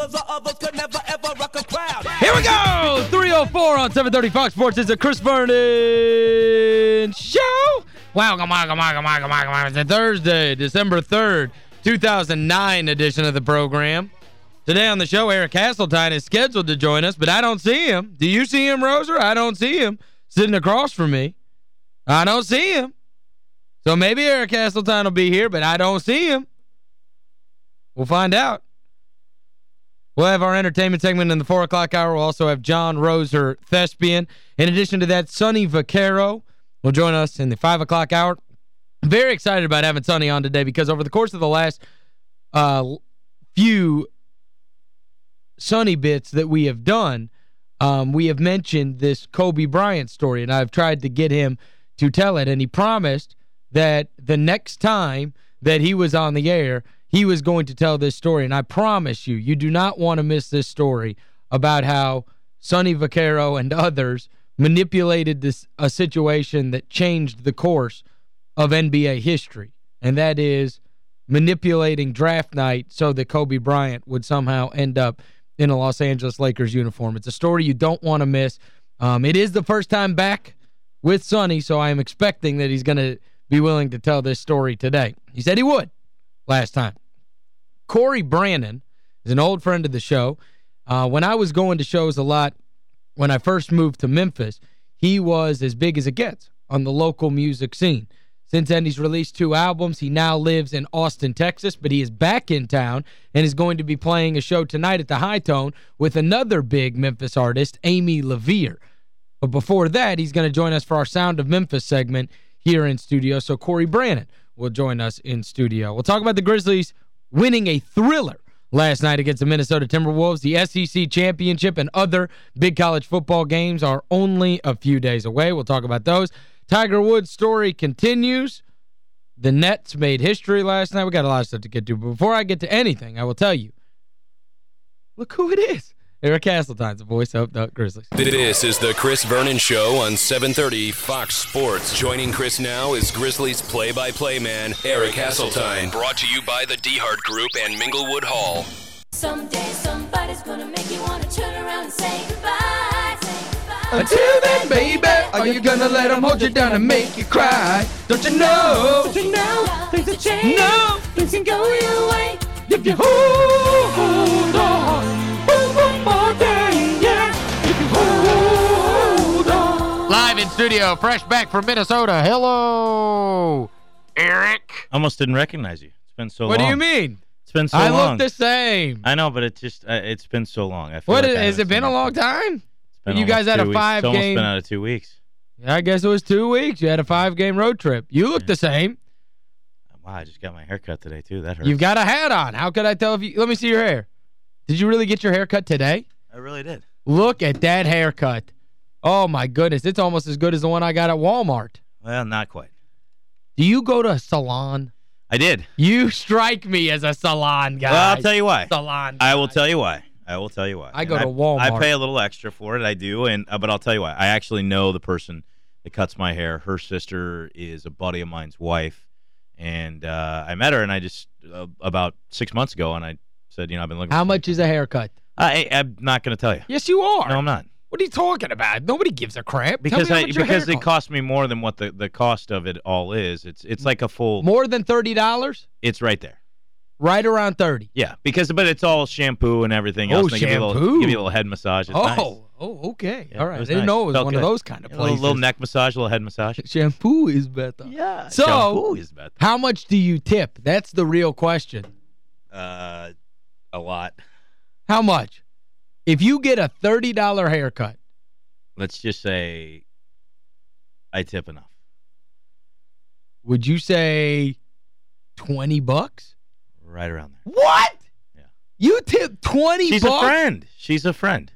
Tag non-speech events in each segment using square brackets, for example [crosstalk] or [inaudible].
brothers or others could never ever rock a crowd. Here we go! 304 on 730 Fox Sports. It's a Chris Vernon show. Welcome, welcome, welcome, welcome, welcome. It's a Thursday, December 3rd, 2009 edition of the program. Today on the show, Eric Hasseltine is scheduled to join us, but I don't see him. Do you see him, Roser? I don't see him sitting across from me. I don't see him. So maybe Eric Hasseltine will be here, but I don't see him. We'll find out. We'll have our entertainment segment in the 4 o'clock hour. We'll also have John Roser, Thespian. In addition to that, Sonny Vaccaro will join us in the 5 o'clock hour. Very excited about having Sonny on today because over the course of the last uh, few Sonny bits that we have done, um, we have mentioned this Kobe Bryant story, and I've tried to get him to tell it, and he promised that the next time that he was on the air, he was going to tell this story. And I promise you, you do not want to miss this story about how Sonny Vaccaro and others manipulated this a situation that changed the course of NBA history. And that is manipulating draft night so that Kobe Bryant would somehow end up in a Los Angeles Lakers uniform. It's a story you don't want to miss. Um, it is the first time back with Sonny, so I am expecting that he's going to be willing to tell this story today. He said he would last time. Cory Branan is an old friend of the show. Uh, when I was going to shows a lot when I first moved to Memphis, he was as big as it gets on the local music scene. Since then, he's released two albums. He now lives in Austin, Texas, but he is back in town and is going to be playing a show tonight at the Hi-Tone with another big Memphis artist, Amy LaVere. But before that, he's going to join us for our Sound of Memphis segment here in studio. So Cory Branan will join us in studio. We'll talk about the Grizzlies winning a thriller last night against the Minnesota Timberwolves. The SEC Championship and other big college football games are only a few days away. We'll talk about those. Tiger Woods' story continues. The Nets made history last night. We got a lot of stuff to get to. But before I get to anything, I will tell you, look who it is. Eric Hasseltine's the voice of the Grizzlies. This is the Chris Vernon Show on 730 Fox Sports. Joining Chris now is Grizzlies play-by-play man Eric Hasseltine. Brought to you by the DeHart Group and Minglewood Hall. Someday somebody's gonna make you wanna turn around and say goodbye. Say goodbye. Until then, baby, are you gonna let them hold you down and make you cry? Don't you know? Don't you know things have changed? No. Things can go your way. If you hold studio, fresh back from Minnesota. Hello, Eric. almost didn't recognize you. It's been so What long. What do you mean? It's been so I long. I look the same. I know, but it just uh, it's been so long. I feel What like is, I has it been a long time? It's been You guys almost had two a weeks. It's almost five-game- been out of two weeks. Yeah, I guess it was two weeks. You had a five-game road trip. You look the same. Wow, I just got my hair cut today too. That hurts. You've got a hat on. How could I tell if you... Let me see your hair. Did you really get your hair cut today? I really did. Look at that haircut. Oh, my goodness. It's almost as good as the one I got at Walmart. Well, not quite. Do you go to a salon? I did. You strike me as a salon guy. Well, I'll tell you why. Salon I will tell you why. I will tell you why. I And go to Walmart. I pay a little extra for it. I do, and uh, but I'll tell you why. I actually know the person that cuts my hair. Her sister is a buddy of mine's wife, and uh, I met her, and I just uh, about six months ago, and I said, you know, I've been looking. How much is a haircut? I, I'm not going to tell you. Yes, you are. No, I'm not. What are you talking about? Nobody gives a crap. Because I because it cost me more than what the, the cost of it all is. It's it's like a full. More than $30? It's right there. Right around 30 Yeah, because but it's all shampoo and everything Oh, else. and they Give you, little, shampoo. give you a little head massage. It's Oh, nice. oh, okay. Yeah, All right. I didn't nice. know it was Felt one of those kind of A places. little, little neck massage, a little head massage. [laughs] Shampoo is better. Yeah. So- shampoo is better. How much do you tip? That's the real question. Uh, a lot. How much? If you get a $30 haircut, Let's just say I tip enough. would you say 20 bucks? Right around there. What? Yeah. You tip 20 She's bucks? a friend. She's a friend.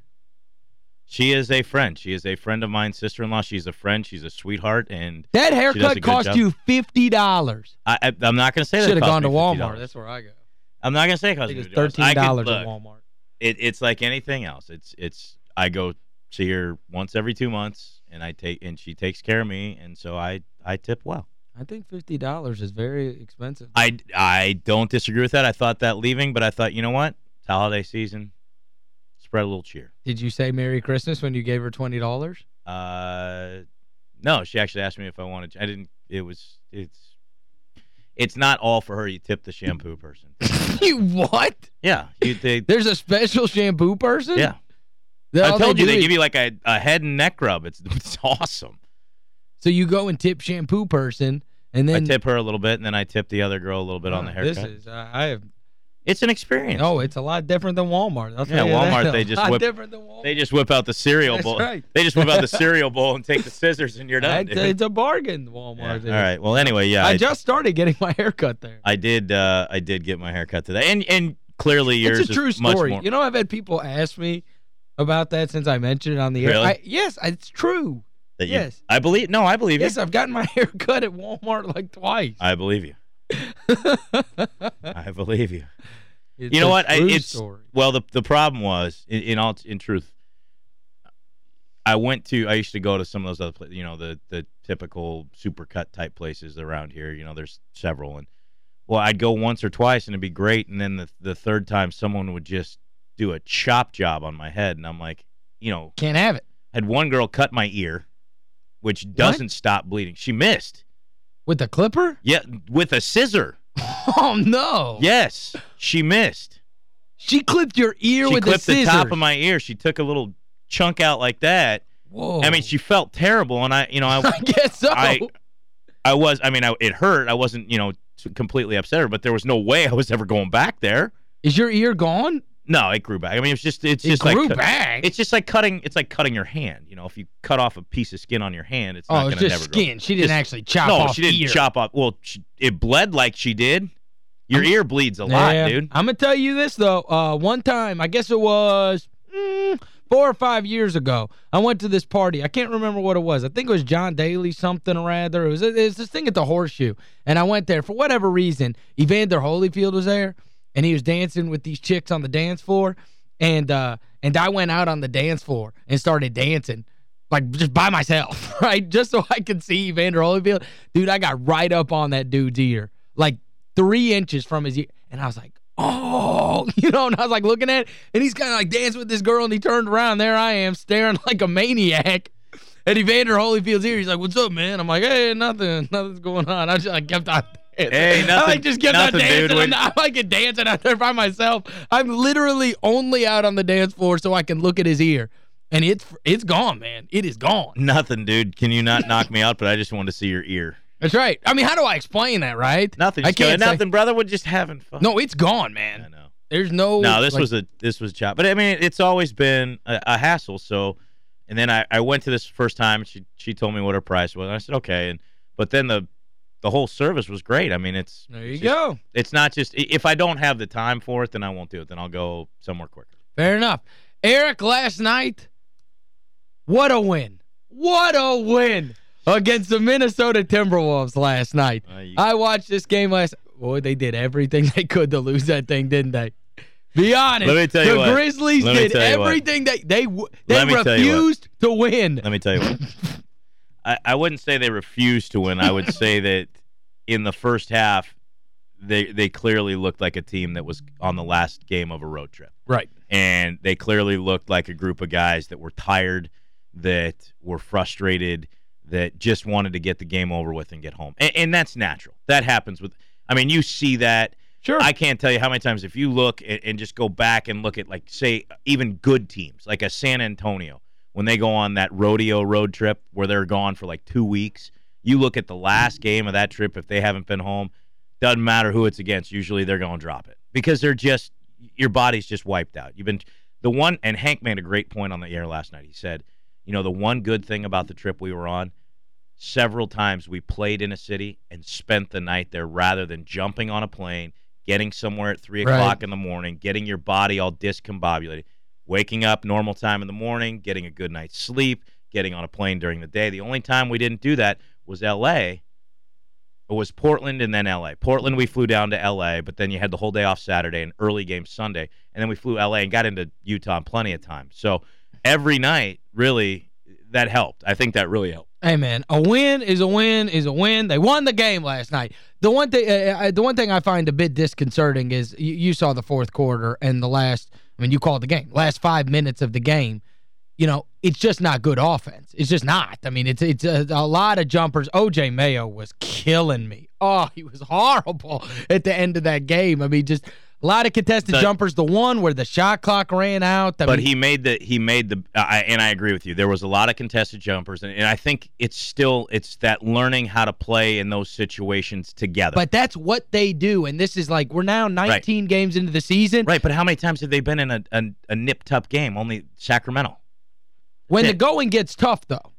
She is a friend. She is a friend of mine, sister-in-law. She's a friend. She's a sweetheart, and That She does a haircut cost you $50. I, I, I'm not going to say that. Should have gone to Walmart. $50. That's where I go. I'm not going to say it cost me it's $50. I $13 at Walmart. It, it's like anything else. It's it's I go see her once every two months, and I take and she takes care of me, and so I I tip well. I think $50 is very expensive. I I don't disagree with that. I thought that leaving, but I thought you know what, it's holiday season. spread a little cheer. Did you say Merry Christmas when you gave her $20? Uh, no, she actually asked me if I wanted. I didn't. It was. It's. It's not all for her. You tip the shampoo person. [laughs] you what? Yeah, you. They, There's a special shampoo person? yeah. That I told you they is- give you like a, a head and neck rub. It's it's awesome. So you go and tip shampoo person, and then... I tip her a little bit, and then I tip the other girl a little bit on the Oh, haircut. This is... Uh, I have... it's an experience. Oh, it's a lot different than Walmart. I'll Yeah, you. Walmart, [laughs] they just whip- different than Walmart. They just whip out the cereal That's bowl. right. They just whip out the [laughs] cereal bowl and take the scissors, and you're done. It's, it's a bargain, Yeah, Walmart. All right. Well, anyway, yeah, I, I, just started getting my [laughs] hair cut there. I did. Uh, I did get my hair cut today, and and clearly yours It's a true story. more. You know, I've had people ask me about that since I mentioned it on the air. Really? I, yes, it's true. that you- yes. I believe. No, I believe Yes, you. I've gotten my hair cut at Walmart like twice. I believe you. [laughs] I believe you. It's You know what? I, it's story. well. The the problem was in, in all in truth. I went to. I used to go to some of those other places. You know, the the typical supercut type places around here. You know, there's several, and well, I'd go once or twice, and it'd be great. And then the the third time, someone would just do a chop job on my head, and I'm like, you know, Can't have it. had one girl cut my ear, which doesn't stop bleeding. She missed. With a clipper? Yeah, with a scissor. [laughs] Oh, no. Yes, she missed. She clipped your ear she with the scissor. She clipped the top of my ear. She took a little chunk out like that. Whoa. I mean, she felt terrible, and I, you know, I, [laughs] I guess so. I, I was. I mean, I, it hurt. I wasn't, you know, completely upset, her, but there was no way I was ever going back there. Is your ear gone? No, it grew back. I mean, it's just, it's It just grew like back. It's just like cutting. It's like cutting your hand. You know, if you cut off a piece of skin on your hand, it's not oh, going it's to just never grow. skin. She didn't Just- actually chop no, off she didn't ear. chop off. Well, she, it bled like she did. Your ear bleeds a lot, dude. I'm gonna tell you this though. Uh, one time, I guess it was mm, four or five years ago, I went to this party. I can't remember what it was. I think it was John Daly something or rather. It was, it was this thing at the Horseshoe, and I went there for whatever reason. Evander Holyfield was there, and he was dancing with these chicks on the dance floor, and uh, and I went out on the dance floor and started dancing. Like, just by myself, [laughs] right? Just so I could see Evander Holyfield. Dude, I got right up on that dude's ear. Like, three inches from his ear. And I was like, oh, [laughs] you know, and I was like looking at and he's kind of like dancing with this girl, and he turned around. There I am, staring [laughs] like a maniac at Evander Holyfield's ear. He's like, what's up, man? I'm like, hey, nothing. Nothing's going on. I just I kept on Hey, I nothing- like just nothing, dude. dancing. When- I'm like dancing out there by myself. I'm literally only out on the dance floor so I can look at his ear. And it's it's gone, man. It is gone. Nothing, dude. Can you not knock me out? But I just want to see your ear. That's right. I mean, how do I explain that, right? Nothing. I can't say- nothing, brother. We're just having fun. No, it's gone, man. I know. There's no No, this like- was a this was a chop. But I mean, it's always been a, a hassle. So, and then I, I went to this first time. And she she told me what her price was. And I said okay. And but then the the whole service was great. I mean, it's There you it's just- go. It's not just if I don't have the time for it, then I won't do it. Then I'll go somewhere quicker. Fair enough. Eric, last night, what a win. What a win against the Minnesota Timberwolves last night. Uh, you- I watched this game last Boy, they did everything [laughs] they could to lose that thing, didn't they? Be honest. Let me tell you the. Grizzlies did you what. everything they they they Let me tell you what. refused to win. Let me tell you what. [laughs] I, I wouldn't say they refused to win. I would [laughs] say that in the first half, they they clearly looked like a team that was on the last game of a road trip. Right. and they clearly looked like a group of guys that were tired, that were frustrated, that just wanted to get the game over with and get home. And, and that's natural. That happens with. I mean, you see that. Sure. I can't tell you how many times if you look and, and just go back and look at like say even good teams like a San Antonio when they go on that rodeo road trip where they're gone for like two weeks. You look at the last game of that trip if they haven't been home. Doesn't matter who it's against. Usually they're going to drop it because they're just your body's just wiped out. You've been the one and Hank made a great point on the air last night. He said, you know, the one good thing about the trip we were on, several times we played in a city and spent the night there rather than jumping on a plane, getting somewhere at three Right. o'clock in the morning, getting your body all discombobulated, waking up normal time in the morning, getting a good night's sleep, getting on a plane during the day. The only time we didn't do that was L.A. It was Portland and then L.A. Portland, we flew down to L.A., but then you had the whole day off Saturday and early game Sunday, and then we flew L.A. and got into Utah in plenty of time. So every night, really, that helped. I think that really helped. Hey man, a win is a win is a win. They won the game last night. The one thing uh, uh, the one thing I find a bit disconcerting is you, you saw the fourth quarter and the last I mean, you called the game. Last five minutes of the game, you know, it's just not good offense. It's just not. I mean, it's it's a, a lot of jumpers. O.J. Mayo was killing me. Oh, he was horrible at the end of that game. I mean, just a lot of contested The- jumpers. The one where the shot clock ran out. I but mean, he made the he made the I, and I agree with you. There was a lot of contested jumpers, and, and I think it's still it's that learning how to play in those situations together. But that's what they do, and this is like, we're now 19 games into the season. right, but how many times have they been in a a, a nip tup game? Only Sacramento. When the going gets tough, though,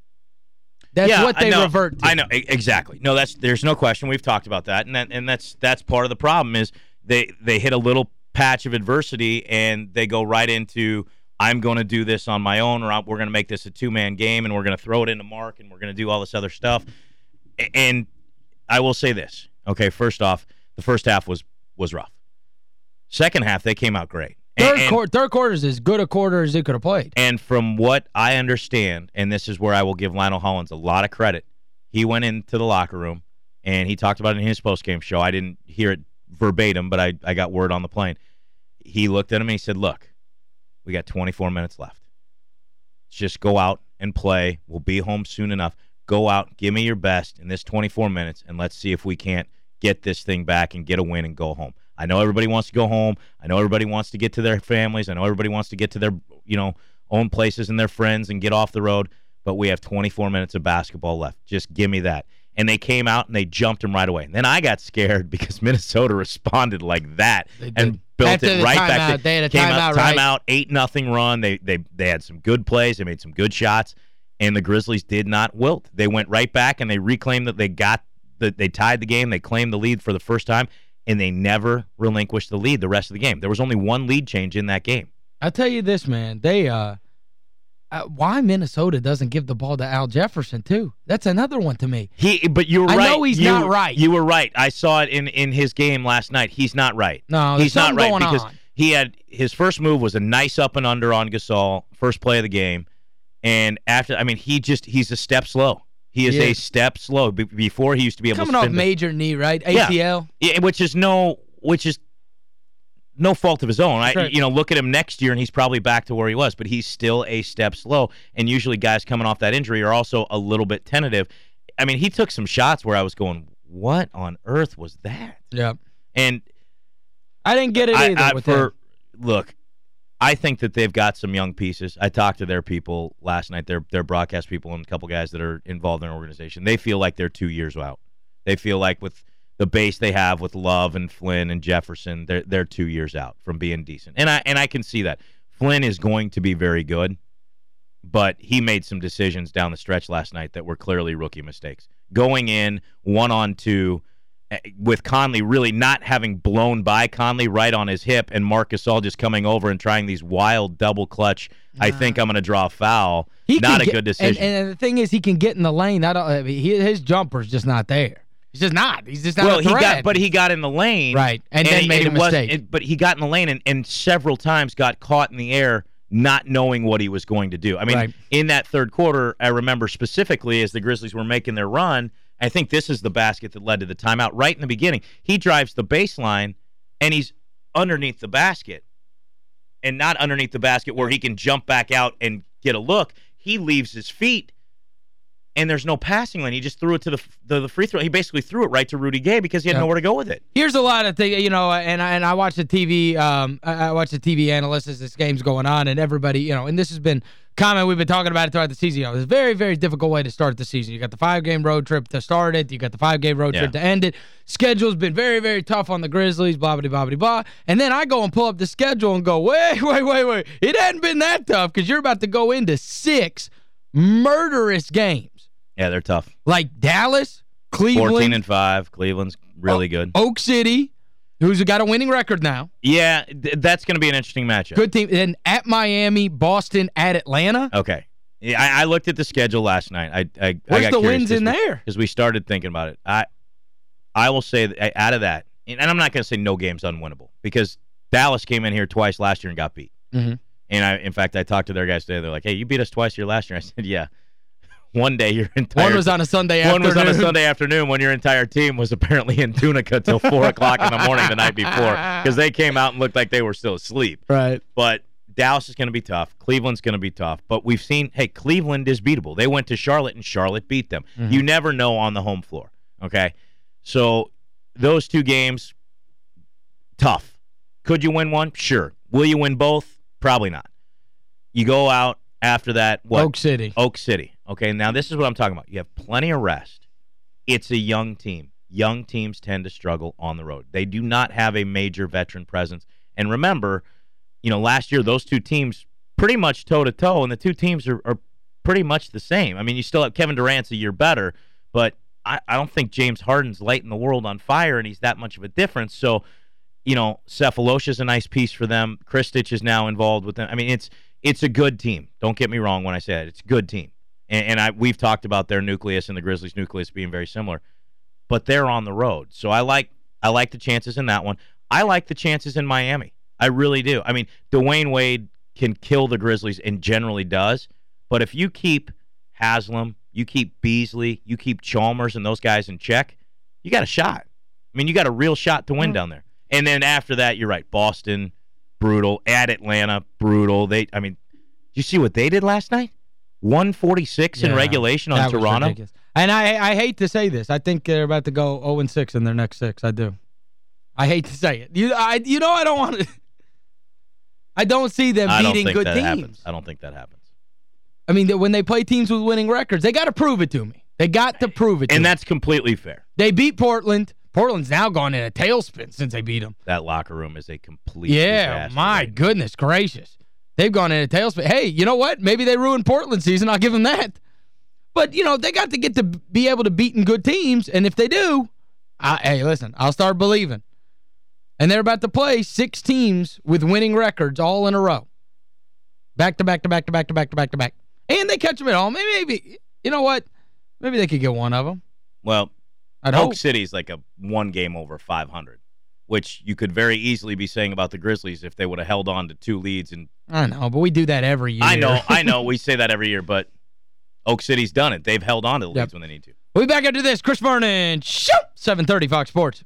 that's yeah, what they revert to. I know exactly. No, that's there's no question. We've talked about that, and that, and that's that's part of the problem is they they hit a little patch of adversity and they go right into I'm going to do this on my own, or I'm, we're going to make this a two man game, and we're going to throw it into Mark, and we're going to do all this other stuff. And I will say this, okay. First off, the first half was was rough. Second half, they came out great. Third, and- quar third quarter is as good a quarter as they could have played. and from what I understand, and this is where I will give Lionel Hollins a lot of credit, he went into the locker room and he talked about it in his post-game show. I didn't hear it verbatim, but I, I got word on the plane. He looked at him and he said, Look, we got 24 minutes left. Just go out and play. We'll be home soon enough. Go out, give me your best in this 24 minutes, and let's see if we can't get this thing back and get a win and go home. I know everybody wants to go home. I know everybody wants to get to their families. I know everybody wants to get to their, you know, own places and their friends and get off the road. But we have 24 minutes of basketball left. Just give me that. And they came out and they jumped him right away. And then I got scared because [laughs] Minnesota responded like that and built After it right back. they had a came out, timeout, right? timeout, eight nothing run. They they they had some good plays. They made some good shots, and the Grizzlies did not wilt. They went right back and they reclaimed that they got that they tied the game. They claimed the lead for the first time, and they never relinquished the lead the rest of the game. There was only one lead change in that game. I'll tell you this, man. They uh, uh why Minnesota doesn't give the ball to Al Jefferson too. That's another one to me. He, but you were I right. know he's You- not right. You were right. I saw it in in his game last night. He's not right. No, he's not right because on. he had his first move was a nice up and under on Gasol, first play of the game, and after I mean he just he's a step slow. He is a step slow. Be- before he used to be able Coming to off major knee, right? Yeah. ACL. Yeah, which is no which is no fault of his own. I, right. you know, look at him next year and he's probably back to where he was, but he's still a step slow. And usually guys coming off that injury are also a little bit tentative. I mean, he took some shots where I was going, "What on earth was that?" Yeah. And I didn't get it I, either I, with for look, I think that they've got some young pieces. I talked to their people last night, their their broadcast people and a couple guys that are involved in their organization. They feel like they're 2 years out. They feel like with the base they have with Love and Flynn and Jefferson, they're they're 2 years out from being decent. And I and I can see that. Flynn is going to be very good, but he made some decisions down the stretch last night that were clearly rookie mistakes. Going in one on two eh, with Conley really not having blown by Conley right on his hip and Marcus all just coming over and trying these wild double clutch. I think I'm going to draw a foul. He not a get- good decision. And, and the thing is, he can get in the lane. I don't. I mean, he, his jumper's just not there. He's just not. He's just not well, he got but he got in the lane. Right, and then made it a was- mistake. it- but he got in the lane and, and several times got caught in the air not knowing what he was going to do. I mean, Right. in that third quarter, I remember specifically as the Grizzlies were making their run, I think this is the basket that led to the timeout right in the beginning. He drives the baseline and he's underneath the basket and not underneath the basket where he can jump back out and get a look. He leaves his feet and there's no passing lane. He just threw it to the the, the free throw. He basically threw it right to Rudy Gay because he had Yeah. nowhere to go with it. Here's a lot of things, you know, and I, and I watch the TV um I, watch the TV analysts as this game's going on and everybody, you know, and this has been comment we've been talking about it throughout the season. You know, it's a very very difficult way to start the season. You got the five-game road trip to start it, you got the five-game road trip to end it. Schedule's been very very tough on the Grizzlies, blah blah blah blah blah. And then I go and pull up the schedule and go, "Wait, wait, wait, wait. It hadn't been that tough cuz you're about to go into six murderous games. Yeah, they're tough. Like Dallas, Cleveland, 14 and 5. Cleveland's really good. Oak City, who's got a winning record now. Yeah, th- that's going to be an interesting matchup. Good team. Then at Miami, Boston, at Atlanta. Okay. Yeah, I, I looked at the schedule last night. I I, Where's I got the wins in there? Because we started thinking about it. I I will say that out of that, and I'm not going to say no game's unwinnable because Dallas came in here twice last year and got beat. Mhm. And I, in fact, I talked to their guys today. They're like, "Hey, you beat us twice here last year." [laughs] I said, "Yeah, one day your entire One was on a Sunday one afternoon. was on a Sunday afternoon when your entire team was apparently in Tunica till four [laughs] o'clock in the morning the night before because they came out and looked like they were still asleep. Right. But Dallas is going to be tough. Cleveland's going to be tough. But we've seen, hey, Cleveland is beatable. They went to Charlotte and Charlotte beat them. Mm-hmm. You never know on the home floor. Okay, so those two games, tough. Could you win one? Sure. Will you win both? Probably not. You go out after that. What? Oak City. Oak City. Okay, now this is what I'm talking about. You have plenty of rest. It's a young team. Young teams tend to struggle on the road. They do not have a major veteran presence. And remember, you know, last year those two teams pretty much toe to toe, and the two teams are, are pretty much the same. I mean, you still have Kevin Durant's a year better, but I, I don't think James Harden's lighting the world on fire, and he's that much of a difference. So, you know, Sefolosha Sefolosha's a nice piece for them. Krstic is now involved with them. I mean, it's it's a good team. Don't get me wrong when I say that. It's a good team. And, and I we've talked about their nucleus and the Grizzlies' nucleus being very similar, but they're on the road. So I like I like the chances in that one. I like the chances in Miami. I really do. I mean, Dwyane Wade can kill the Grizzlies and generally does, but if you keep Haslem, you keep Beasley, you keep Chalmers and those guys in check, you got a shot. I mean, you got a real shot to win down there. And then after that, you're right. Boston, brutal. At Atlanta, brutal. They, I mean, you see what they did last night? 146 in regulation on Toronto. ridiculous. And I I hate to say this. I think they're about to go 0 and 6 in their next six. I do. I hate to say it. You I you know I don't want to [laughs] I don't see them I don't beating think good that teams. happens. I don't think that happens. I mean, when they play teams with winning records, they got to prove it to me. They got to prove it to And me. that's completely fair. They beat Portland. Portland's now gone in a tailspin since they beat them. That locker room is a complete Yeah, my right goodness gracious. They've gone in a tailspin. Hey, you know what? Maybe they ruined Portland season. I'll give them that. But, you know, they got to get to be able to beat in good teams. And if they do, I, hey, listen, I'll start believing. And they're about to play six teams with winning records all in a row. Back to back to back to back to back to back to back. And they catch them at home. Maybe, maybe you know what? Maybe they could get one of them. Well, I'd Oak hope. City's like a one game over 500, which you could very easily be saying about the Grizzlies if they would have held on to two leads. And I know, but we do that every year. I know, I know, [laughs] we say that every year, but Oak City's done it. They've held on to the Yep. leads when they need to. We'll be back after this. Chris Vernon, shoot! 730 Fox Sports.